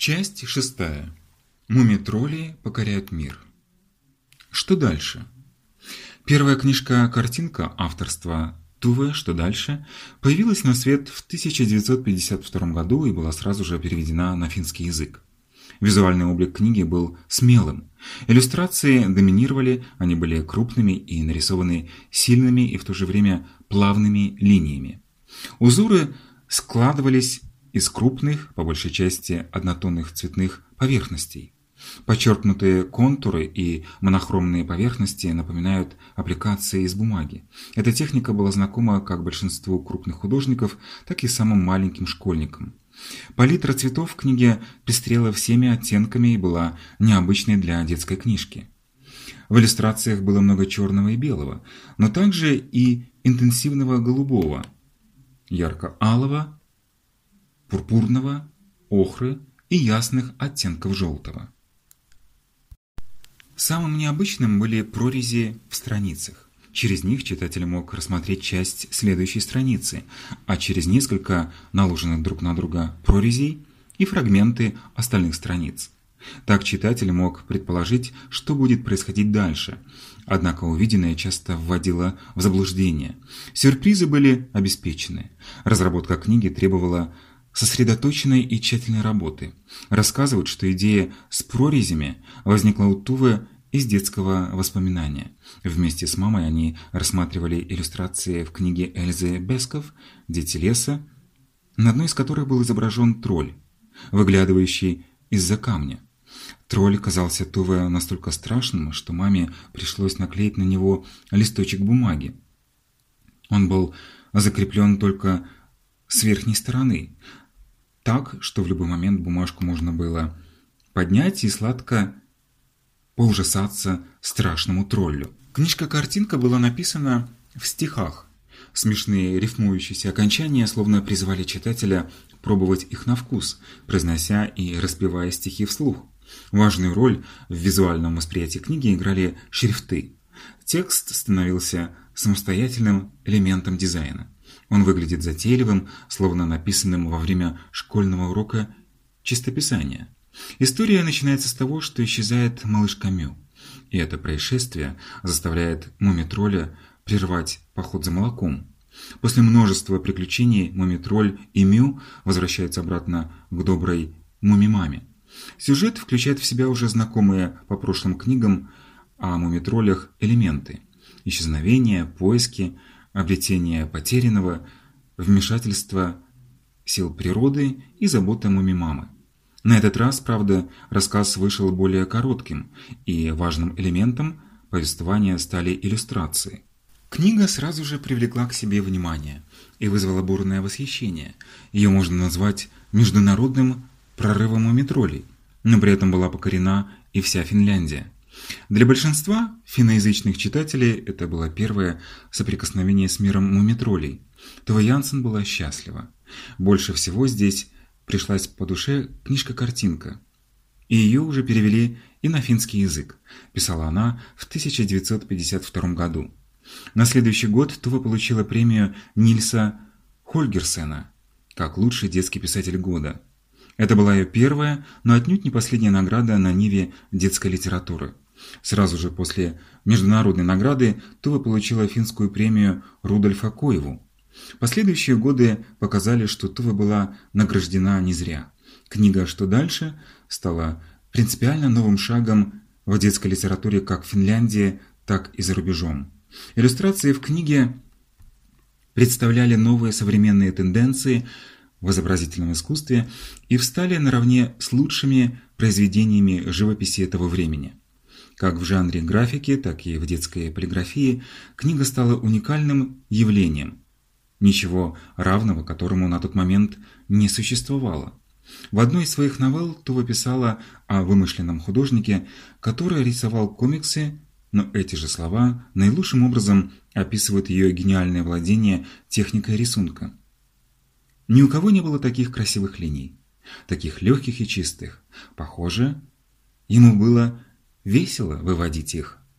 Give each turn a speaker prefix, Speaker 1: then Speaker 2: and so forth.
Speaker 1: Часть шестая. Мумитроли покоряют мир. Что дальше? Первая книжка-картинка авторства Туве «Что дальше?» появилась на свет в 1952 году и была сразу же переведена на финский язык. Визуальный облик книги был смелым. Иллюстрации доминировали, они были крупными и нарисованы сильными и в то же время плавными линиями. Узоры складывались из крупных, по большей части однотонных цветных поверхностей. Подчеркнутые контуры и монохромные поверхности напоминают аппликации из бумаги. Эта техника была знакома как большинству крупных художников, так и самым маленьким школьникам. Палитра цветов в книге пестрела всеми оттенками и была необычной для детской книжки. В иллюстрациях было много черного и белого, но также и интенсивного голубого, ярко-алого, пурпурного, охры и ясных оттенков желтого. Самым необычным были прорези в страницах. Через них читатель мог рассмотреть часть следующей страницы, а через несколько наложенных друг на друга прорезей и фрагменты остальных страниц. Так читатель мог предположить, что будет происходить дальше. Однако увиденное часто вводило в заблуждение. Сюрпризы были обеспечены. Разработка книги требовала сосредоточенной и тщательной работы. Рассказывают, что идея с прорезями возникла у Тувы из детского воспоминания. Вместе с мамой они рассматривали иллюстрации в книге Эльзы Бесков «Дети леса», на одной из которых был изображен тролль, выглядывающий из-за камня. Тролль казался Туве настолько страшным, что маме пришлось наклеить на него листочек бумаги. Он был закреплен только с верхней стороны, так, что в любой момент бумажку можно было поднять и сладко поужасаться страшному троллю. Книжка-картинка была написана в стихах. Смешные рифмующиеся окончания словно призывали читателя пробовать их на вкус, произнося и распевая стихи вслух. Важную роль в визуальном восприятии книги играли шрифты. Текст становился самостоятельным элементом дизайна. Он выглядит затейливым, словно написанным во время школьного урока чистописания. История начинается с того, что исчезает малышка Мю. И это происшествие заставляет мумитроля прервать поход за молоком. После множества приключений мумитроль и Мю возвращаются обратно к доброй муми-маме. Сюжет включает в себя уже знакомые по прошлым книгам о мумитролях элементы. Исчезновение, поиски, обретение потерянного, вмешательство сил природы и забота муми-мамы. На этот раз, правда, рассказ вышел более коротким, и важным элементом повествования стали иллюстрации. Книга сразу же привлекла к себе внимание и вызвала бурное восхищение. Ее можно назвать международным прорывом у метролей, но при этом была покорена и вся Финляндия. Для большинства финноязычных читателей это было первое соприкосновение с миром мумитролей. Това Янсен была счастлива. Больше всего здесь пришлась по душе книжка-картинка. И ее уже перевели и на финский язык, писала она в 1952 году. На следующий год Това получила премию Нильса Хольгерсена как лучший детский писатель года. Это была ее первая, но отнюдь не последняя награда на ниве детской литературы. Сразу же после международной награды Това получила финскую премию Рудольфа Коеву. Последующие годы показали, что Това была награждена не зря. Книга «Что дальше» стала принципиально новым шагом в детской литературе как в Финляндии, так и за рубежом. Иллюстрации в книге представляли новые современные тенденции в изобразительном искусстве и встали наравне с лучшими произведениями живописи этого времени. Как в жанре графики, так и в детской полиграфии книга стала уникальным явлением, ничего равного которому на тот момент не существовало. В одной из своих новелл Тува писала о вымышленном художнике, который рисовал комиксы, но эти же слова наилучшим образом описывают ее гениальное владение техникой рисунка. Ни у кого не было таких красивых линий, таких легких и чистых. Похоже, ему было весело выводить их.